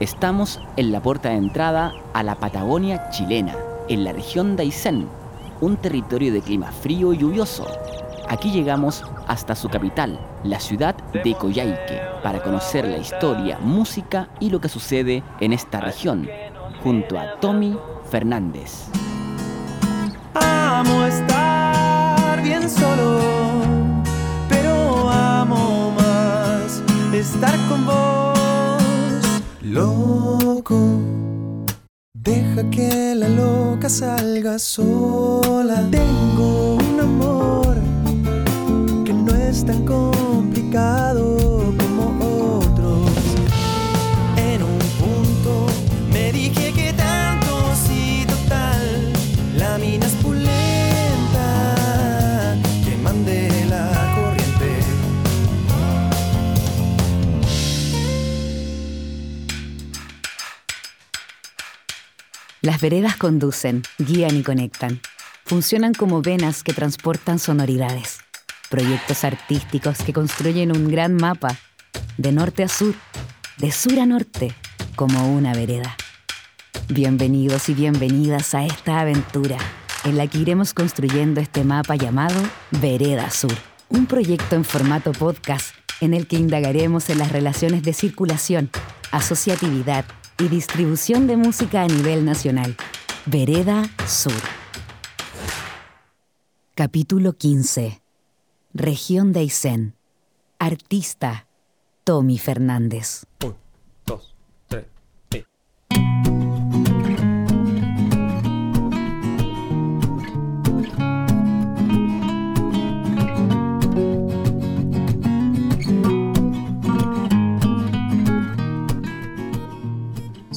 Estamos en la puerta de entrada a la Patagonia chilena, en la región de Aysén, un territorio de clima frío y lluvioso. Aquí llegamos hasta su capital, la ciudad de Coyhaique, para conocer la historia, música y lo que sucede en esta región, junto a Tommy Fernández. Amo estar bien solo, pero amo más estar con vos. Loco, deja que la loca salga sola. Tengo un amor que no es tan complicado Las veredas conducen, guían y conectan. Funcionan como venas que transportan sonoridades. Proyectos artísticos que construyen un gran mapa, de norte a sur, de sur a norte, como una vereda. Bienvenidos y bienvenidas a esta aventura, en la que iremos construyendo este mapa llamado Vereda Sur, un proyecto en formato podcast en el que indagaremos en las relaciones de circulación, asociatividad y distribución de música a nivel nacional. Vereda Sur. Capítulo 15. Región de Aysén. Artista Tommy Fernández.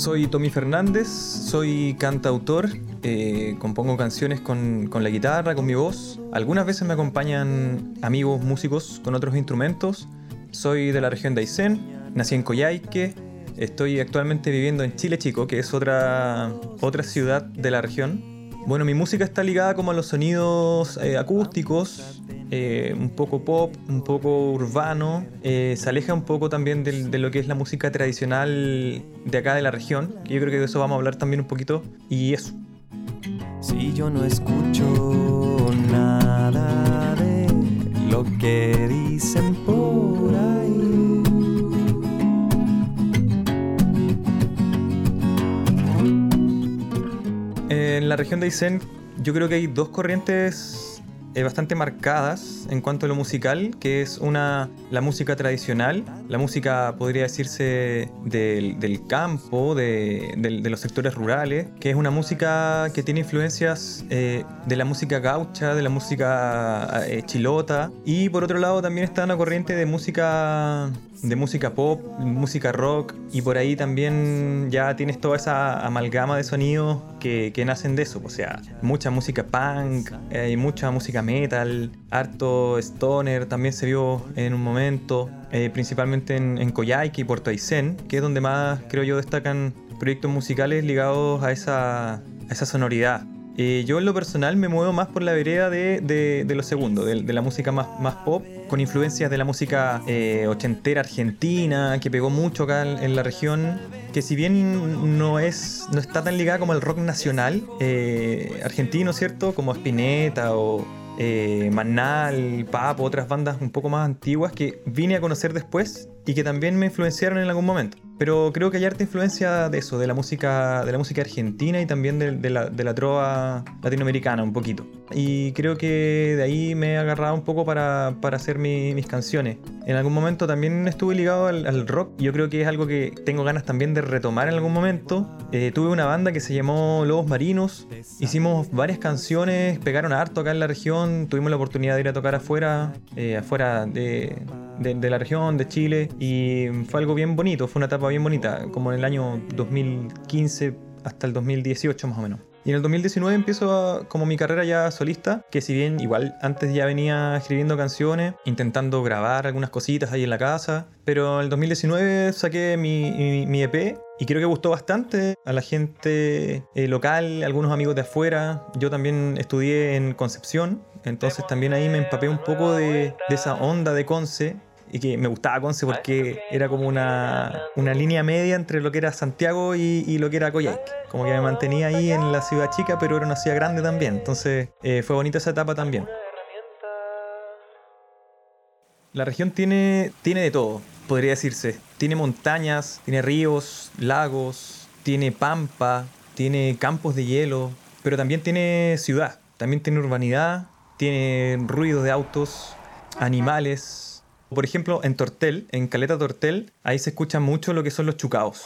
Soy Tommy Fernández, soy cantautor, eh, compongo canciones con, con la guitarra, con mi voz. Algunas veces me acompañan amigos músicos con otros instrumentos. Soy de la región de Aysén, nací en Coyhaique, estoy actualmente viviendo en Chile Chico, que es otra, otra ciudad de la región. Bueno, mi música está ligada como a los sonidos eh, acústicos, eh, un poco pop, un poco urbano, eh, se aleja un poco también de, lo que es la música tradicional de acá de la región, yo creo que de eso vamos a hablar también un poquito, y eso. Si yo no escucho nada de lo que dicen por En la región de Aysén yo creo que hay dos corrientes eh, bastante marcadas en cuanto a lo musical, que es una la música tradicional, la música podría decirse del, del campo, de, de los sectores rurales, que es una música que tiene influencias eh, de la música gaucha, de la música eh, chilota, y por otro lado también está una corriente de música de música pop, música rock, y por ahí también ya tienes toda esa amalgama de sonidos que, que nacen de eso. O sea, mucha música punk, hay mucha música metal, harto stoner también se vio en un momento, eh, principalmente en, en Coyhaique y Puerto Aysén, que es donde más creo yo destacan proyectos musicales ligados a esa, a esa sonoridad. Eh, yo en lo personal me muevo más por la vereda de, de- de lo segundo, de, la música más, más pop, con influencias de la música eh, ochentera argentina, que pegó mucho acá en, en la región, que si bien no, es, no está tan ligada como el rock nacional argentino, ¿cierto? Como Spinetta o eh, Manal, Papo, otras bandas un poco más antiguas que vine a conocer después y que también me influenciaron en algún momento. Pero creo que hay harta influencia de eso, de la música, de la música argentina y también de, de la, de la trova latinoamericana un poquito. Y creo que de ahí me he agarrado un poco para, para hacer mi- mis canciones. En algún momento también estuve ligado al, al rock. Yo creo que es algo que tengo ganas también de retomar en algún momento. Eh, tuve una banda que se llamó Lobos Marinos. Hicimos varias canciones, pegaron harto acá en la región. Tuvimos la oportunidad de ir a tocar afuera, eh, afuera de, de, la región, de Chile, y fue algo bien bonito, fue una etapa bien bonita, como en el año 2015 hasta el 2018 más o menos. Y en el 2019 empiezo como mi carrera ya solista, que si bien igual antes ya venía escribiendo canciones, intentando grabar algunas cositas ahí en la casa, pero en el 2019 saqué mi, mi- mi EP y creo que gustó bastante a la gente eh, local, algunos amigos de afuera. Yo también estudié en Concepción, entonces también ahí me empapé un poco de, de esa onda de Conce y que me gustaba Conce porque era como una, una línea media entre lo que era Santiago y, lo que era Coyhaique. Como que me mantenía ahí en la ciudad chica, pero era una ciudad grande también. Entonces eh, fue bonita esa etapa también. La región tiene, tiene de todo, podría decirse. Tiene montañas, tiene ríos, lagos, tiene pampa, tiene campos de hielo, pero también tiene ciudad, también tiene urbanidad, tiene ruido de autos, animales. Por ejemplo, en Tortel, en Caleta Tortel, ahí se escucha mucho lo que son los chucaos.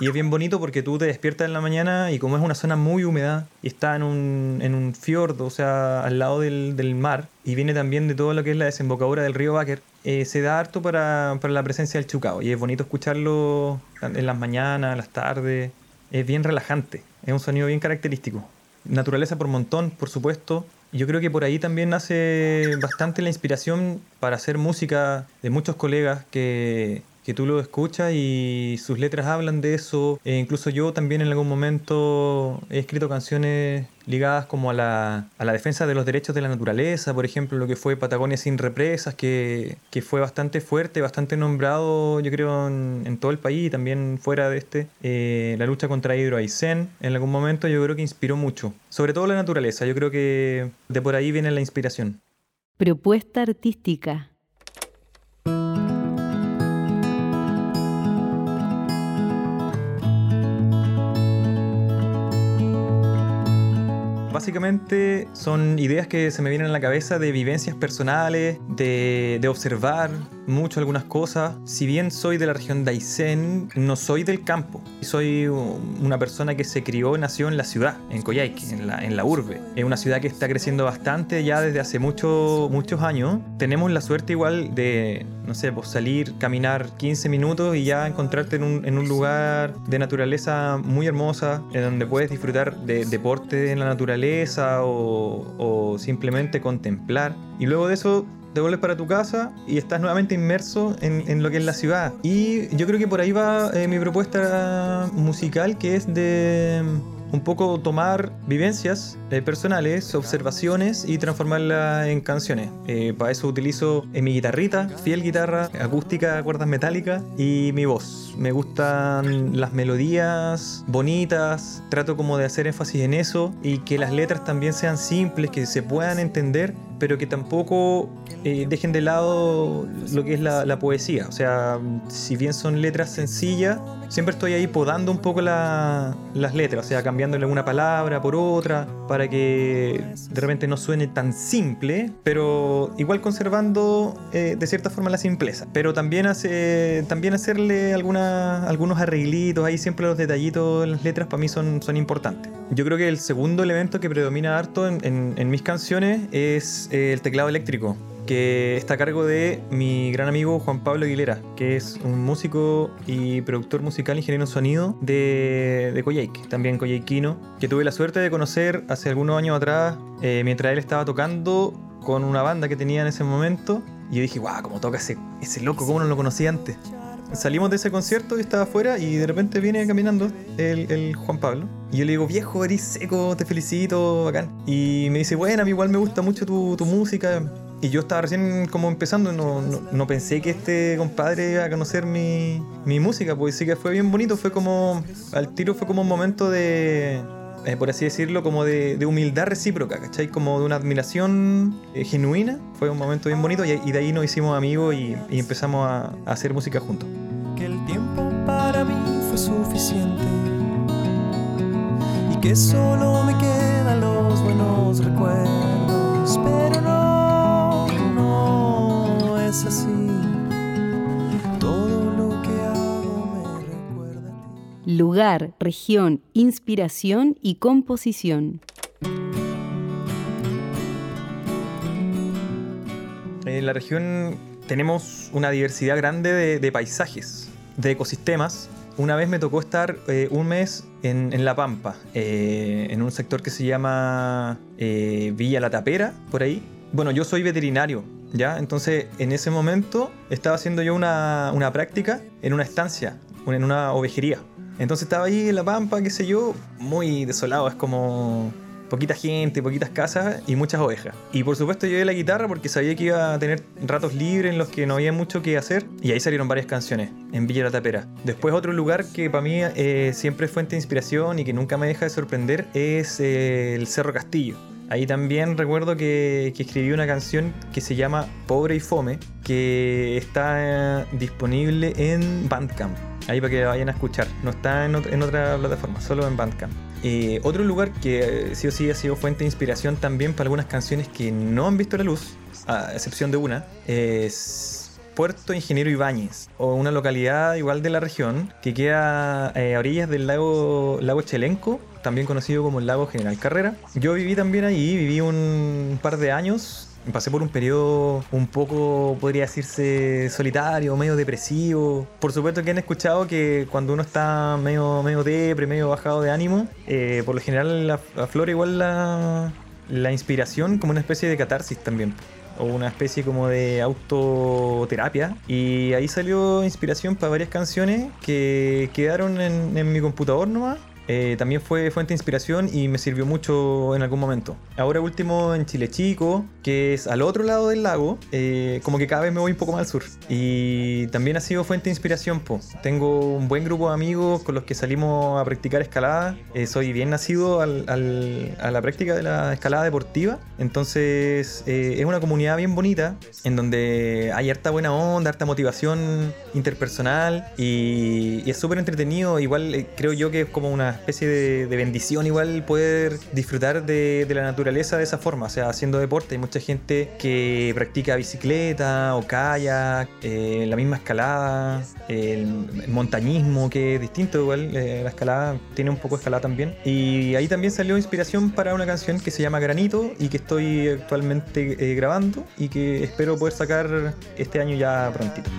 Y es bien bonito porque tú te despiertas en la mañana y como es una zona muy húmeda y está en un, en un fiordo, o sea, al lado del, del, mar, y viene también de todo lo que es la desembocadura del río Báquer, eh, se da harto para, para, la presencia del chucao. Y es bonito escucharlo en las mañanas, las tardes. Es bien relajante, es un sonido bien característico. Naturaleza por montón, por supuesto, yo creo que por ahí también nace bastante la inspiración para hacer música de muchos colegas que, que tú lo escuchas y sus letras hablan de eso. E incluso yo también en algún momento he escrito canciones ligadas como a la, a la defensa de los derechos de la naturaleza, por ejemplo, lo que fue Patagonia sin represas, que, que fue bastante fuerte, bastante nombrado, yo creo, en, todo el país y también fuera de este. Eh, la lucha contra Hidro Aysén, en algún momento yo creo que inspiró mucho. Sobre todo la naturaleza, yo creo que de por ahí viene la inspiración. Propuesta artística. Básicamente son ideas que se me vienen a la cabeza de vivencias personales, de, de observar mucho algunas cosas. Si bien soy de la región de Aysén, no soy del campo. Soy una persona que se crió, nació en la ciudad, en Coyhaique, en la, en urbe. Es una ciudad que está creciendo bastante ya desde hace mucho, muchos años. Tenemos la suerte igual de, no sé, pues salir, caminar 15 minutos y ya encontrarte en un, lugar de naturaleza muy hermosa, en donde puedes disfrutar de deporte en la naturaleza o simplemente contemplar. Y luego de eso te vuelves para tu casa y estás nuevamente inmerso en, en, lo que es la ciudad. Y yo creo que por ahí va eh, mi propuesta musical, que es de un poco tomar vivencias eh, personales, observaciones y transformarlas en canciones. Eh, para eso utilizo mi guitarrita, fiel guitarra, acústica, cuerdas metálicas y mi voz. Me gustan las melodías bonitas, trato como de hacer énfasis en eso y que las letras también sean simples, que se puedan entender pero que tampoco eh, dejen de lado lo que es la, poesía. O sea, si bien son letras sencillas, siempre estoy ahí podando un poco las letras, o sea, cambiándole una palabra por otra, para que de repente no suene tan simple, pero igual conservando eh, de cierta forma la simpleza. Pero también, hace, también hacerle alguna, algunos arreglitos, ahí siempre los detallitos en las letras para mí son, son importantes. Yo creo que el segundo elemento que predomina harto en, en mis canciones es el teclado eléctrico, que está a cargo de mi gran amigo Juan Pablo Aguilera, que es un músico y productor musical, ingeniero en sonido de, de también coyhaiquino, que tuve la suerte de conocer hace algunos años atrás, eh, mientras él estaba tocando con una banda que tenía en ese momento. Y yo dije, guau, cómo toca ese, ese loco, cómo no lo conocí antes. Salimos de ese concierto y estaba afuera y de repente viene caminando el, el Juan Pablo y yo le digo, viejo, eres seco, te felicito, bacán. Y me dice, bueno, a mí igual me gusta mucho tu, tu música. Y yo estaba recién como empezando, no, no, pensé que este compadre iba a conocer mi, mi, música, pues sí que fue bien bonito, fue como, al tiro fue como un momento de, eh, por así decirlo, como de, humildad recíproca, ¿cachai? Como de una admiración eh, genuina, fue un momento bien bonito y, y, de ahí nos hicimos amigos y, y empezamos a, a hacer música juntos. Que el tiempo para mí fue suficiente que solo me quedan los buenos recuerdos, pero no, no es así. Todo lo que hago me recuerda a ti. Lugar, región, inspiración y composición. En la región tenemos una diversidad grande de, de paisajes, de ecosistemas una vez me tocó estar eh, un mes en, La Pampa, eh, en un sector que se llama eh, Villa La Tapera, por ahí. Bueno, yo soy veterinario, ¿ya? Entonces, en ese momento estaba haciendo yo una, una práctica en una estancia, en una ovejería. Entonces estaba ahí en La Pampa, qué sé yo, muy desolado, es como poquita gente, poquitas casas y muchas ovejas. Y por supuesto llevé la guitarra porque sabía que iba a tener ratos libres en los que no había mucho que hacer y ahí salieron varias canciones en Villa La Tapera. Después otro lugar que para mí eh, siempre es fuente de inspiración y que nunca me deja de sorprender es eh, el Cerro Castillo. Ahí también recuerdo que, escribí una canción que se llama Pobre y Fome, que está eh, disponible en Bandcamp. Ahí para que vayan a escuchar. No está en, otra plataforma, solo en Bandcamp. Eh, otro lugar que sí o sí ha sido fuente de inspiración también para algunas canciones que no han visto la luz, a excepción de una, es Puerto Ingeniero Ibáñez, o una localidad igual de la región que queda eh, a orillas del lago, lago Chelenco, también conocido como el lago General Carrera. Yo viví también ahí, viví un par de años pasé por un periodo un poco, podría decirse, solitario, medio depresivo. Por supuesto que han escuchado que cuando uno está medio, medio depre, medio bajado de ánimo, eh, por lo general aflora igual la, la inspiración como una especie de catarsis también o una especie como de autoterapia. Y ahí salió inspiración para varias canciones que quedaron en, mi computador nomás eh, también fue fuente de inspiración y me sirvió mucho en algún momento. Ahora último en Chile Chico, que es al otro lado del lago, eh, como que cada vez me voy un poco más al sur. Y también ha sido fuente de inspiración. Po. Tengo un buen grupo de amigos con los que salimos a practicar escalada. Eh, soy bien nacido a la práctica de la escalada deportiva. Entonces es una comunidad bien bonita en donde hay harta buena onda, harta motivación interpersonal y, y es súper entretenido. Igual creo yo que es como una especie de, bendición igual poder disfrutar de, la naturaleza de esa forma, o sea, haciendo deporte. Hay mucha gente que practica bicicleta o kayak, eh, la misma escalada, el, montañismo, que es distinto igual, eh, la escalada tiene un poco de escalada también. Y ahí también salió inspiración para una canción que se llama Granito y que estoy actualmente eh, grabando y que espero poder sacar este año ya prontito.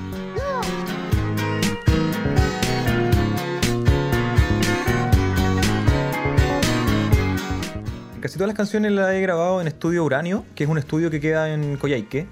Casi todas las canciones las he grabado en Estudio Uranio, que es un estudio que queda en Coyhaique,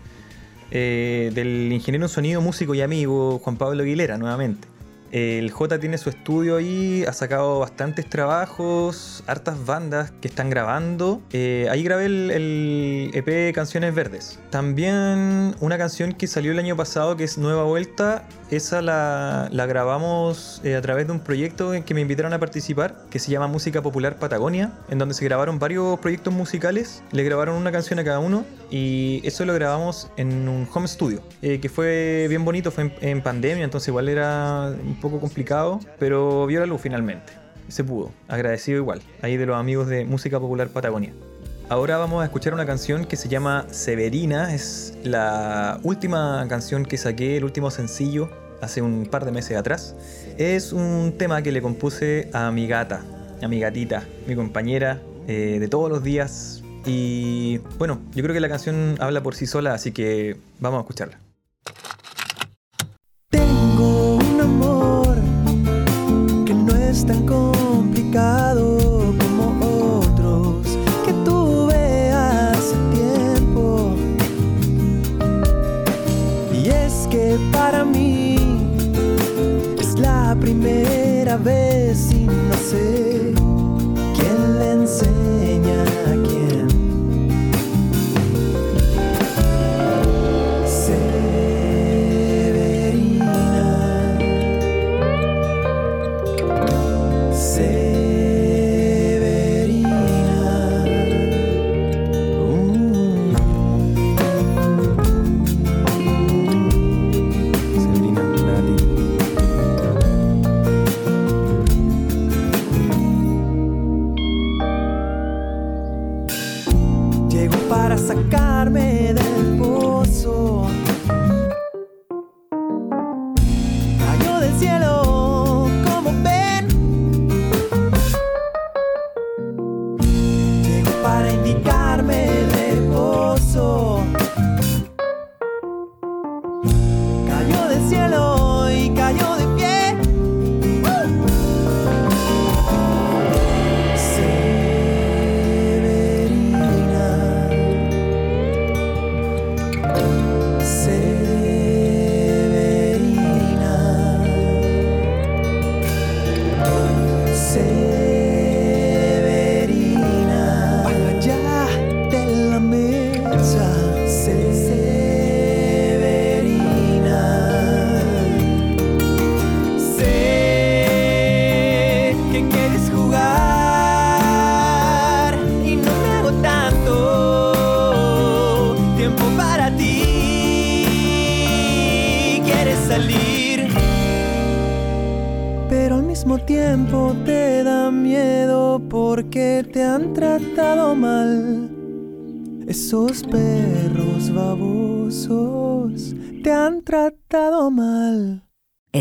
eh, del ingeniero sonido, músico y amigo Juan Pablo Aguilera, nuevamente. El J tiene su estudio ahí, ha sacado bastantes trabajos, hartas bandas que están grabando. Eh, ahí grabé el, EP Canciones Verdes. También una canción que salió el año pasado que es Nueva Vuelta. Esa la, grabamos eh, a través de un proyecto en que me invitaron a participar que se llama Música Popular Patagonia, en donde se grabaron varios proyectos musicales. Le grabaron una canción a cada uno y eso lo grabamos en un home studio, eh, que fue bien bonito, fue en, pandemia, entonces igual era poco complicado, pero vio la luz finalmente. Se pudo, agradecido igual, ahí de los amigos de Música Popular Patagonia. Ahora vamos a escuchar una canción que se llama Severina, es la última canción que saqué, el último sencillo, hace un par de meses atrás. Es un tema que le compuse a mi gata, a mi gatita, mi compañera eh, de todos los días. Y bueno, yo creo que la canción habla por sí sola, así que vamos a escucharla. tan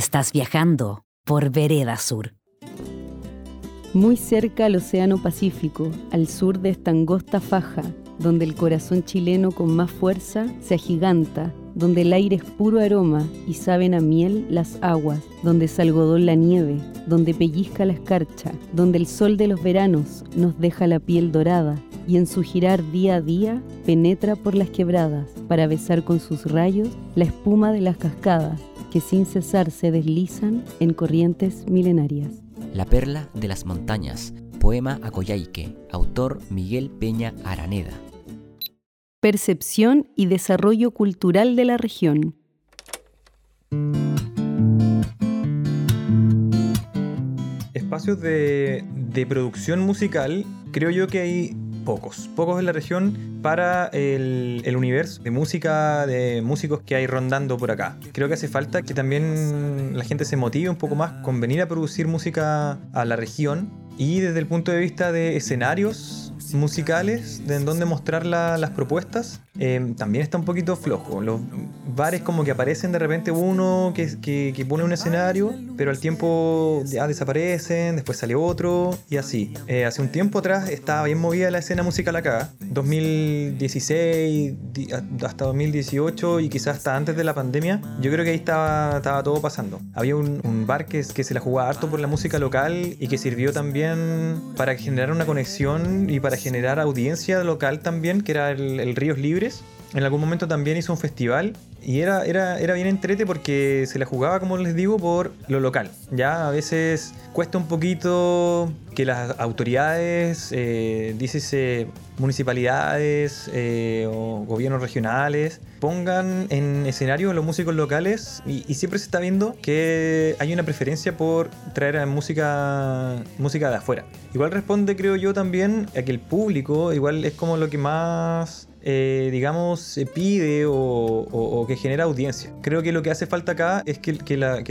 Estás viajando por Vereda Sur. Muy cerca al Océano Pacífico, al sur de esta angosta faja, donde el corazón chileno con más fuerza se agiganta, donde el aire es puro aroma y saben a miel las aguas, donde es algodón la nieve, donde pellizca la escarcha, donde el sol de los veranos nos deja la piel dorada y en su girar día a día penetra por las quebradas para besar con sus rayos la espuma de las cascadas que sin cesar se deslizan en corrientes milenarias. La perla de las montañas, poema a Coyhaique, autor Miguel Peña Araneda. Percepción y desarrollo cultural de la región. Espacios de, de producción musical, creo yo que hay pocos, pocos en la región para el, el, universo de música, de músicos que hay rondando por acá. Creo que hace falta que también la gente se motive un poco más con venir a producir música a la región y desde el punto de vista de escenarios musicales, de en donde mostrar la, las propuestas, eh, también está un poquito flojo. Los bares como que aparecen de repente uno que, que, que, pone un escenario, pero al tiempo ya desaparecen, después sale otro y así. Eh, hace un tiempo atrás estaba bien movida la escena musical acá, 2016 hasta 2018 y quizás hasta antes de la pandemia. Yo creo que ahí estaba, estaba todo pasando. Había un, un bar que, que se la jugaba harto por la música local y que sirvió también para generar una conexión y para generar audiencia local también, que era el, el Ríos Libres. En algún momento también hizo un festival y era, era, era bien entrete porque se la jugaba, como les digo, por lo local. Ya a veces cuesta un poquito que las autoridades, eh, municipalidades eh, o gobiernos regionales, pongan en escenario a los músicos locales y, y, siempre se está viendo que hay una preferencia por traer a música, música de afuera. Igual responde, creo yo, también a que el público igual es como lo que más eh, digamos, se pide o, que genera audiencia. Creo que lo que hace falta acá es que,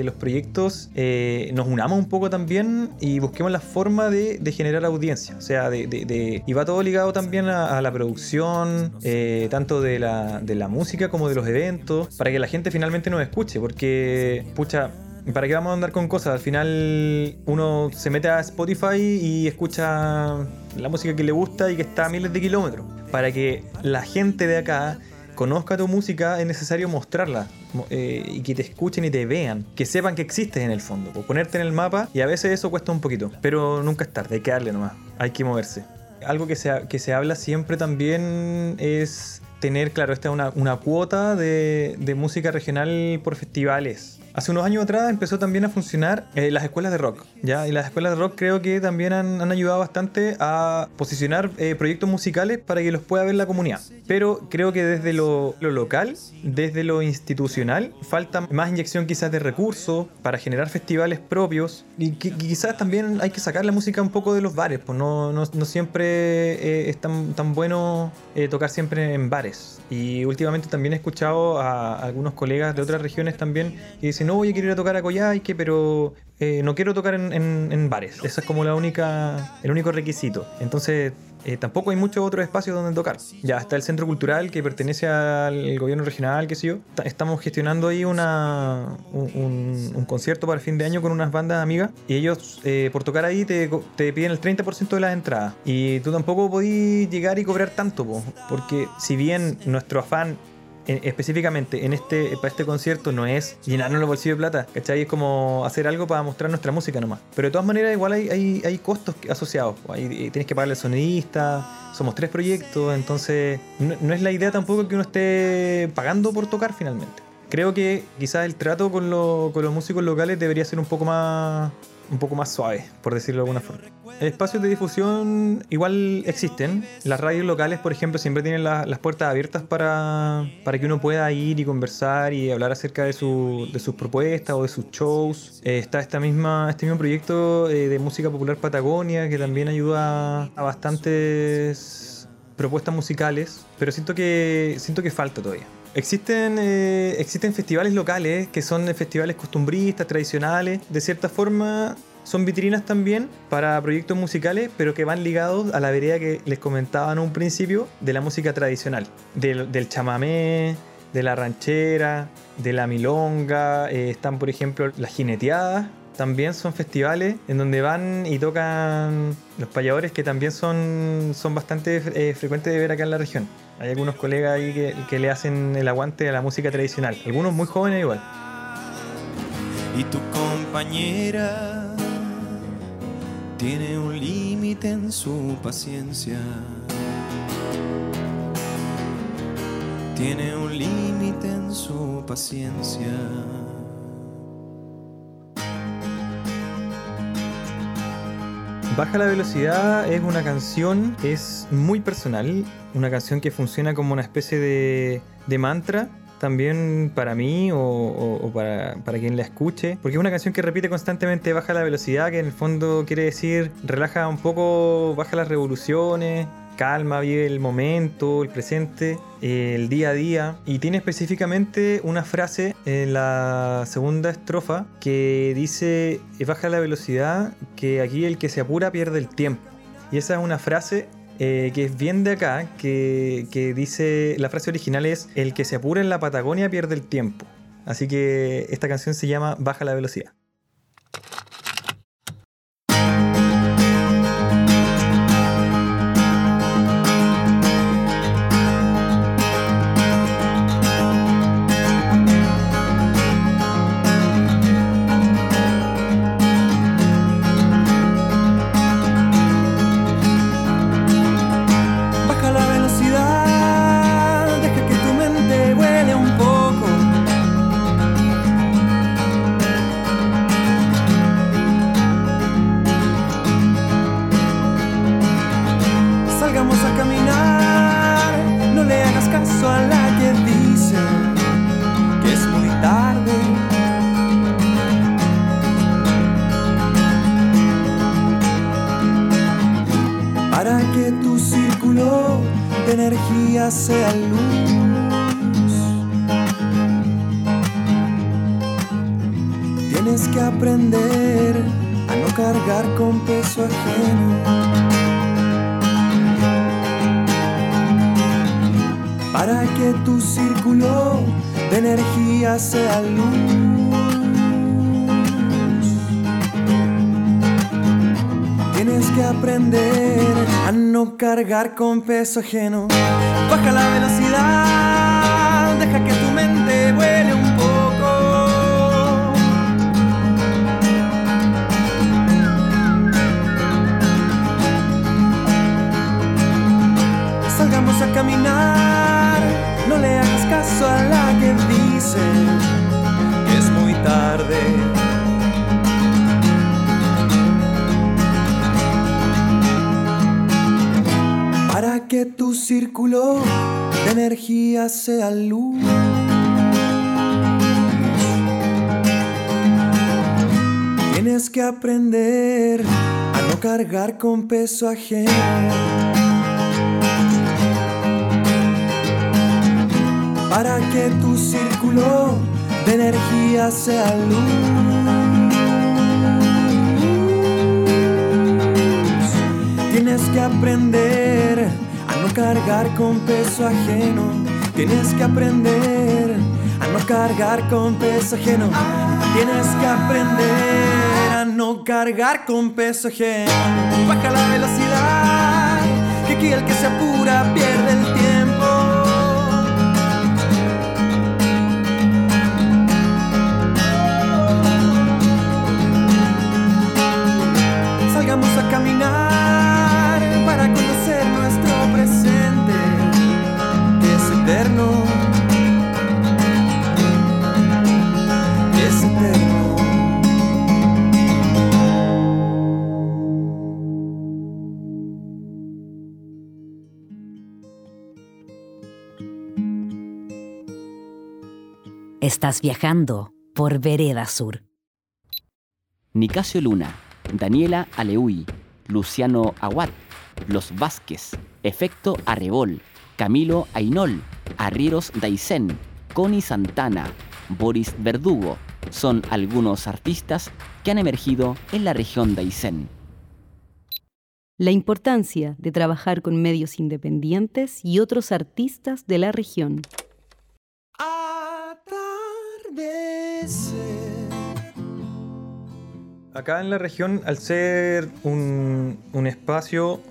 los proyectos eh, nos unamos un poco también y busquemos la forma de, de generar audiencia. O sea, de, de, y va todo ligado también a, a la producción, eh, tanto de la, de la música como de los eventos, para que la gente finalmente nos escuche, porque, pucha, ¿Para qué vamos a andar con cosas? Al final uno se mete a Spotify y escucha la música que le gusta y que está a miles de kilómetros. Para que la gente de acá conozca tu música es necesario mostrarla eh, y que te escuchen y te vean, que sepan que existes en el fondo, pues ponerte en el mapa y a veces eso cuesta un poquito, pero nunca es tarde, hay que darle nomás, hay que moverse. Algo que se, que se habla siempre también es tener, claro, esta es una, una cuota de, de música regional por festivales. Hace unos años atrás empezó también a funcionar eh, las escuelas de rock, ¿ya? Y las escuelas de rock creo que también han, han ayudado bastante a posicionar eh, proyectos musicales para que los pueda ver la comunidad. Pero creo que desde lo, lo, local, desde lo institucional, falta más inyección quizás de recursos para generar festivales propios. Y, quizás también hay que sacar la música un poco de los bares, pues no, no, no siempre eh, es tan, tan bueno tocar siempre en bares. Y últimamente también he escuchado a algunos colegas de otras regiones también que dicen no, yo quiero ir a tocar a Coyhaique, pero eh, no quiero tocar en, bares. Ese es como la única, el único requisito. Entonces, eh, tampoco hay muchos otros espacios donde tocar. Ya está el centro cultural que pertenece al gobierno regional, qué sé yo. Estamos gestionando ahí un, concierto para el fin de año con unas bandas amigas y ellos, eh, por tocar ahí, te, piden el 30% de las entradas. Y tú tampoco podís llegar y cobrar tanto, po, porque si bien nuestro afán específicamente en este, para este concierto no es llenarnos los bolsillos de plata, ¿cachai? Es como hacer algo para mostrar nuestra música nomás. Pero de todas maneras igual hay, hay, hay costos asociados. Hay, tienes que pagarle al sonidista, somos tres proyectos, entonces no, no, es la idea tampoco que uno esté pagando por tocar finalmente. Creo que quizás el trato con, con los músicos locales debería ser un poco más un poco más suave, por decirlo de alguna forma. Espacios de difusión igual existen. Las radios locales, por ejemplo, siempre tienen las puertas abiertas para, para, que uno pueda ir y conversar y hablar acerca de, su, de sus propuestas o de sus shows. Eh, está esta misma, este mismo proyecto eh, de música popular Patagonia que también ayuda a bastantes propuestas musicales, pero siento que, siento que falta todavía. Existen, eh, existen festivales locales que son festivales costumbristas, tradicionales. De cierta forma, son vitrinas también para proyectos musicales, pero que van ligados a la vereda que les comentaba en un principio de la música tradicional, del, chamamé, de la ranchera, de la milonga. Eh, están, por ejemplo, las jineteadas. También son festivales en donde van y tocan los payadores que también son, son bastante eh, frecuentes de ver acá en la región. Hay algunos colegas ahí que, le hacen el aguante a la música tradicional, algunos muy jóvenes igual. Y tu compañera tiene un límite en su paciencia. Tiene un límite en su paciencia. Baja la velocidad es una canción, es muy personal, una canción que funciona como una especie de, mantra también para mí o, para, para, quien la escuche, porque es una canción que repite constantemente baja la velocidad, que en el fondo quiere decir relaja un poco, baja las revoluciones, calma, vive el momento, el presente, el día a día. Y tiene específicamente una frase en la segunda estrofa que dice, baja la velocidad, que aquí el que se apura pierde el tiempo. Y esa es una frase eh, que es bien de acá, que, que dice, la frase original es, el que se apura en la Patagonia pierde el tiempo. Así que esta canción se llama Baja la velocidad. Cargar con peso ajeno. Baja la velocidad, tu círculo de energía sea luz. Tienes que aprender a no cargar con peso ajeno. Para que tu círculo de energía sea luz. Tienes que aprender no cargar con peso ajeno. Tienes que aprender a no cargar con peso ajeno. Tienes que aprender a no cargar con peso ajeno. Baja la velocidad, que aquí el que se apura pierde el tiempo. Estás viajando por Vereda Sur. Nicasio Luna, Daniela Aleuy, Luciano Aguat, Los Vázquez, Efecto Arrebol, Camilo Ainol, Arrieros Daisen, Connie Santana, Boris Verdugo, son algunos artistas que han emergido en la región de Aysén. La importancia de trabajar con medios independientes y otros artistas de la región. Acá en la región, al ser un, un espacio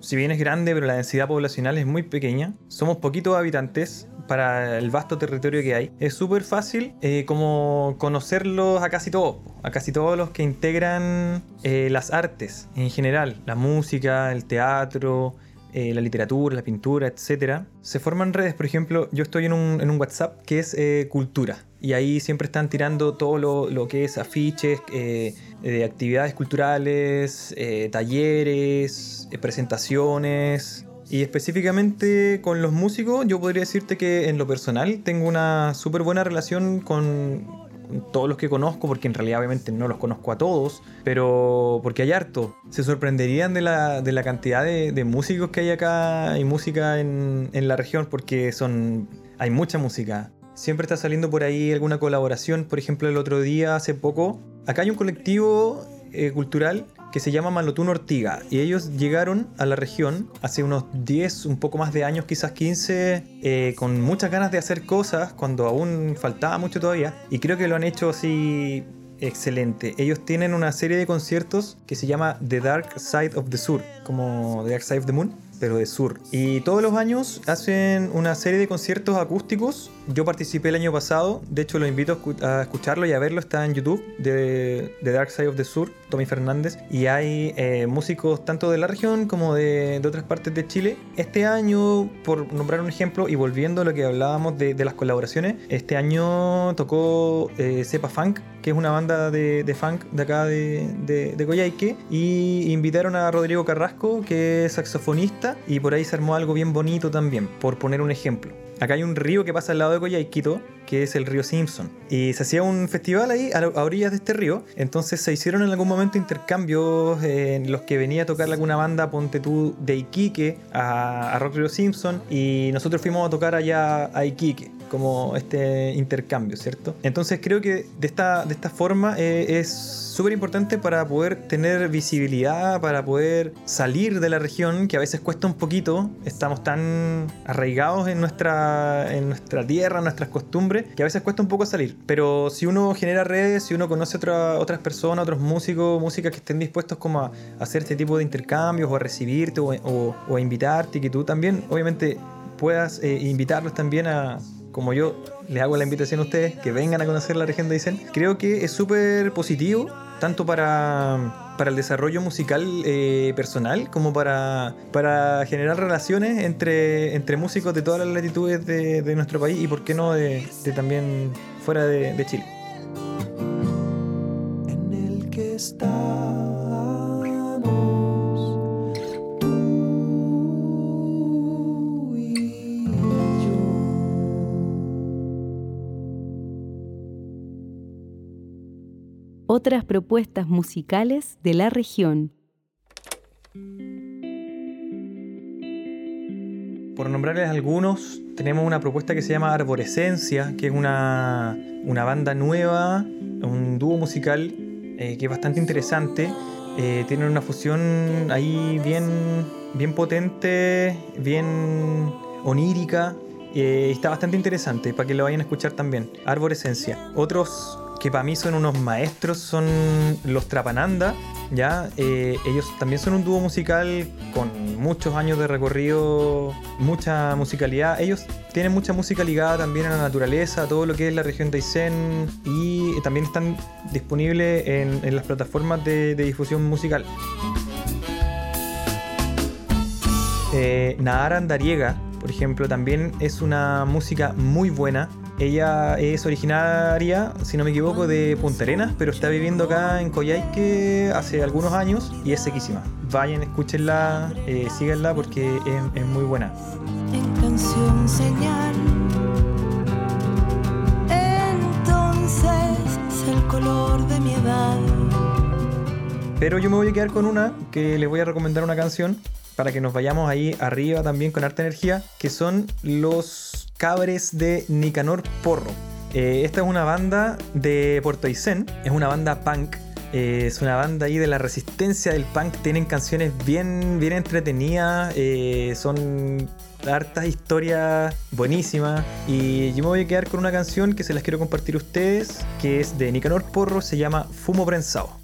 si bien es grande, pero la densidad poblacional es muy pequeña, somos poquitos habitantes para el vasto territorio que hay. Es súper fácil eh, como conocerlos a casi todos, a casi todos los que integran eh, las artes en general, la música, el teatro, eh, la literatura, la pintura, etc. Se forman redes, por ejemplo, yo estoy en un, en un WhatsApp que es cultura y ahí siempre están tirando todo lo, lo que es afiches eh, de actividades culturales, eh, talleres, eh, presentaciones. Y específicamente con los músicos, yo podría decirte que en lo personal tengo una súper buena relación con todos los que conozco, porque en realidad obviamente no los conozco a todos, pero porque hay harto. Se sorprenderían de la, de la cantidad de, de, músicos que hay acá y música en, en la región, porque son hay mucha música. Siempre está saliendo por ahí alguna colaboración. Por ejemplo, el otro día, hace poco, acá hay un colectivo eh, cultural que se llama Malotún Ortiga y ellos llegaron a la región hace unos 10, un poco más de años, quizás 15, eh, con muchas ganas de hacer cosas cuando aún faltaba mucho todavía y creo que lo han hecho así excelente. Ellos tienen una serie de conciertos que se llama The Dark Side of the Sur, como The Dark Side of the Moon, pero de sur. Y todos los años hacen una serie de conciertos acústicos. Yo participé el año pasado, de hecho lo invito a escucharlo y a verlo, está en YouTube de, Dark Side of the Sur, Tommy Fernández. Y hay eh, músicos tanto de la región como de, otras partes de Chile. Este año, por nombrar un ejemplo, y volviendo a lo que hablábamos de, las colaboraciones, este año tocó eh, Cepa Funk, que es una banda de, funk de acá de, de, de Coyhaique, y invitaron a Rodrigo Carrasco, que es saxofonista y por ahí se armó algo bien bonito también, por poner un ejemplo. Acá hay un río que pasa al lado de Coyhaiquito, que es el río Simpson. Y se hacía un festival ahí a, orillas de este río. Entonces se hicieron en algún momento intercambios en los que venía a tocar alguna banda, ponte tú, de Iquique a, a Rock Río Simpson. Y nosotros fuimos a tocar allá a Iquique como este intercambio, ¿cierto? Entonces creo que de esta, de esta forma eh, es súper importante para poder tener visibilidad, para poder salir de la región, que a veces cuesta un poquito. Estamos tan arraigados en nuestra, en nuestra tierra, en nuestras costumbres, que a veces cuesta un poco salir. Pero si uno genera redes, si uno conoce a otras personas, otros músicos, músicas que estén dispuestos como a hacer este tipo de intercambios o a recibirte o, o, a invitarte y que tú también, obviamente, puedas eh, invitarlos también a, como yo les hago la invitación a ustedes, que vengan a conocer la región de Aysén, creo que es súper positivo tanto para, para el desarrollo musical eh, personal como para, para generar relaciones entre, entre músicos de todas las latitudes de, de nuestro país y por qué no de, de también fuera de, de Chile. Otras propuestas musicales de la región. Por nombrarles algunos, tenemos una propuesta que se llama Arborescencia, que es una, banda nueva, un dúo musical eh, que es bastante interesante. Eh, tienen una fusión ahí bien, bien potente, bien onírica. Eh, está bastante interesante para que lo vayan a escuchar también. Arborescencia. Otros que para mí son unos maestros, son los Trapananda, ¿ya? Eh, ellos también son un dúo musical con muchos años de recorrido, mucha musicalidad. Ellos tienen mucha música ligada también a la naturaleza, a todo lo que es la región de Aysén y también están disponibles en, las plataformas de, difusión musical. Eh, Nahara Andariega, por ejemplo, también es una música muy buena ella es originaria, si no me equivoco, de Punta Arenas, pero está viviendo acá en Coyhaique hace algunos años y es sequísima. Vayan, escúchenla, eh, síganla porque es, muy buena. En canción señal, en dolor de mi edad. Pero yo me voy a quedar con una que les voy a recomendar una canción para que nos vayamos ahí arriba también con harta energía, que son los cabres de Nicanor Porro. Eh, esta es una banda de Puerto Aysén, es una banda punk. eh, es una banda ahí de la resistencia del punk. Tienen canciones bien, bien entretenidas. eh, son hartas historias buenísimas. Y yo me voy a quedar con una canción que se las quiero compartir a ustedes, que es de Nicanor Porro, se llama Fumo Prensado.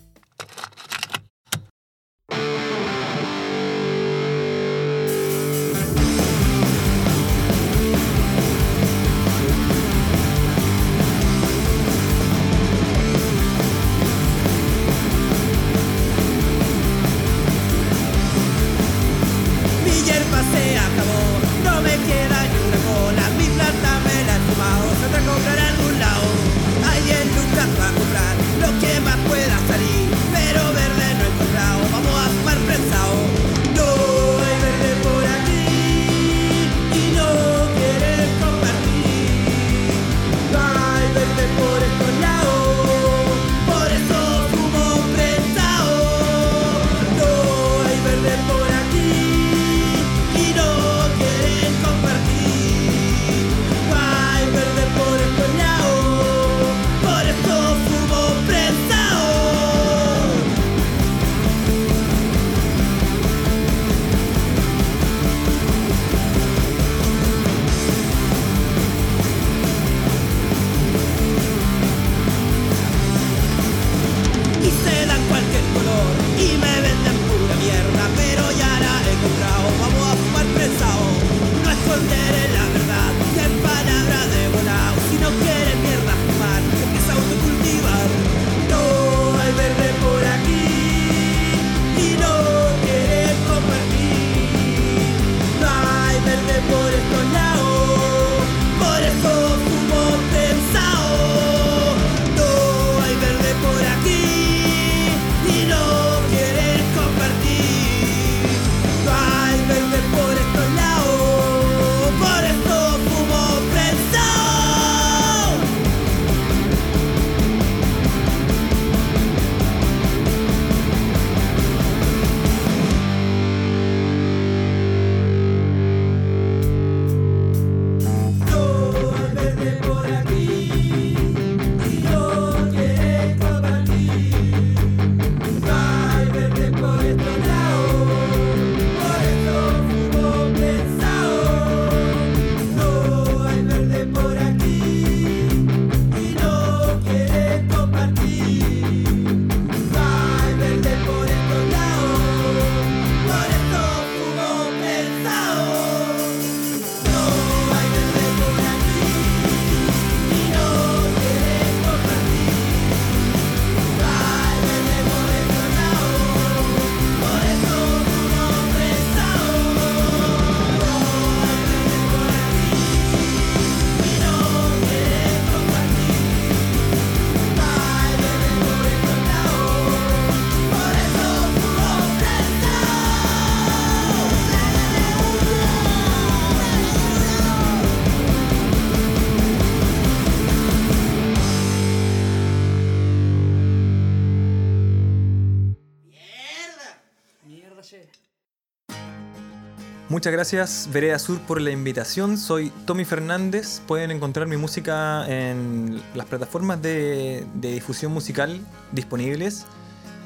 Muchas gracias Vereda Sur por la invitación. Soy Tommy Fernández. Pueden encontrar mi música en las plataformas de, difusión musical disponibles.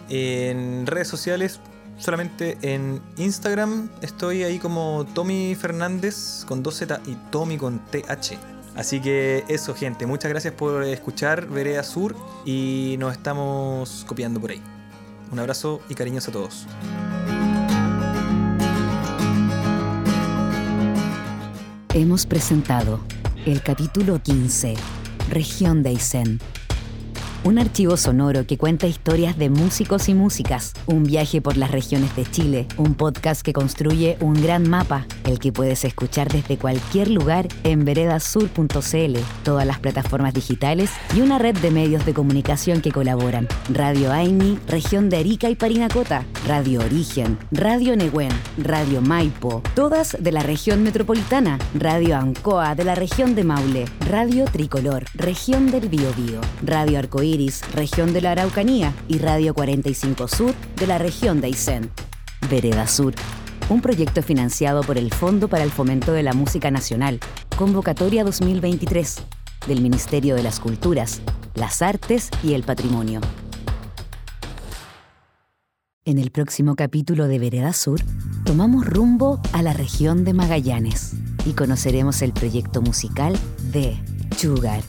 En redes sociales, solamente en Instagram estoy ahí como Tommy Fernández con 2Z y Tommy con TH. Así que eso gente, muchas gracias por escuchar Vereda Sur y nos estamos copiando por ahí. Un abrazo y cariños a todos. Hemos presentado el capítulo 15, Región de Aysén. Un archivo sonoro que cuenta historias de músicos y músicas, un viaje por las regiones de Chile, un podcast que construye un gran mapa, el que puedes escuchar desde cualquier lugar en veredasur.cl, todas las plataformas digitales y una red de medios de comunicación que colaboran. Radio Aini, región de Arica y Parinacota, Radio Origen, Radio Nehuen, Radio Maipo, todas de la región metropolitana, Radio Ancoa de la región de Maule, Radio Tricolor, región del Biobío, Radio Arcoíris Región de la Araucanía, y Radio 45 Sur de la región de Aysén. Vereda Sur, un proyecto financiado por el Fondo para el Fomento de la Música Nacional, Convocatoria 2023, del Ministerio de las Culturas, las Artes y el Patrimonio. En el próximo capítulo de Vereda Sur, tomamos rumbo a la región de Magallanes y conoceremos el proyecto musical de Sugar,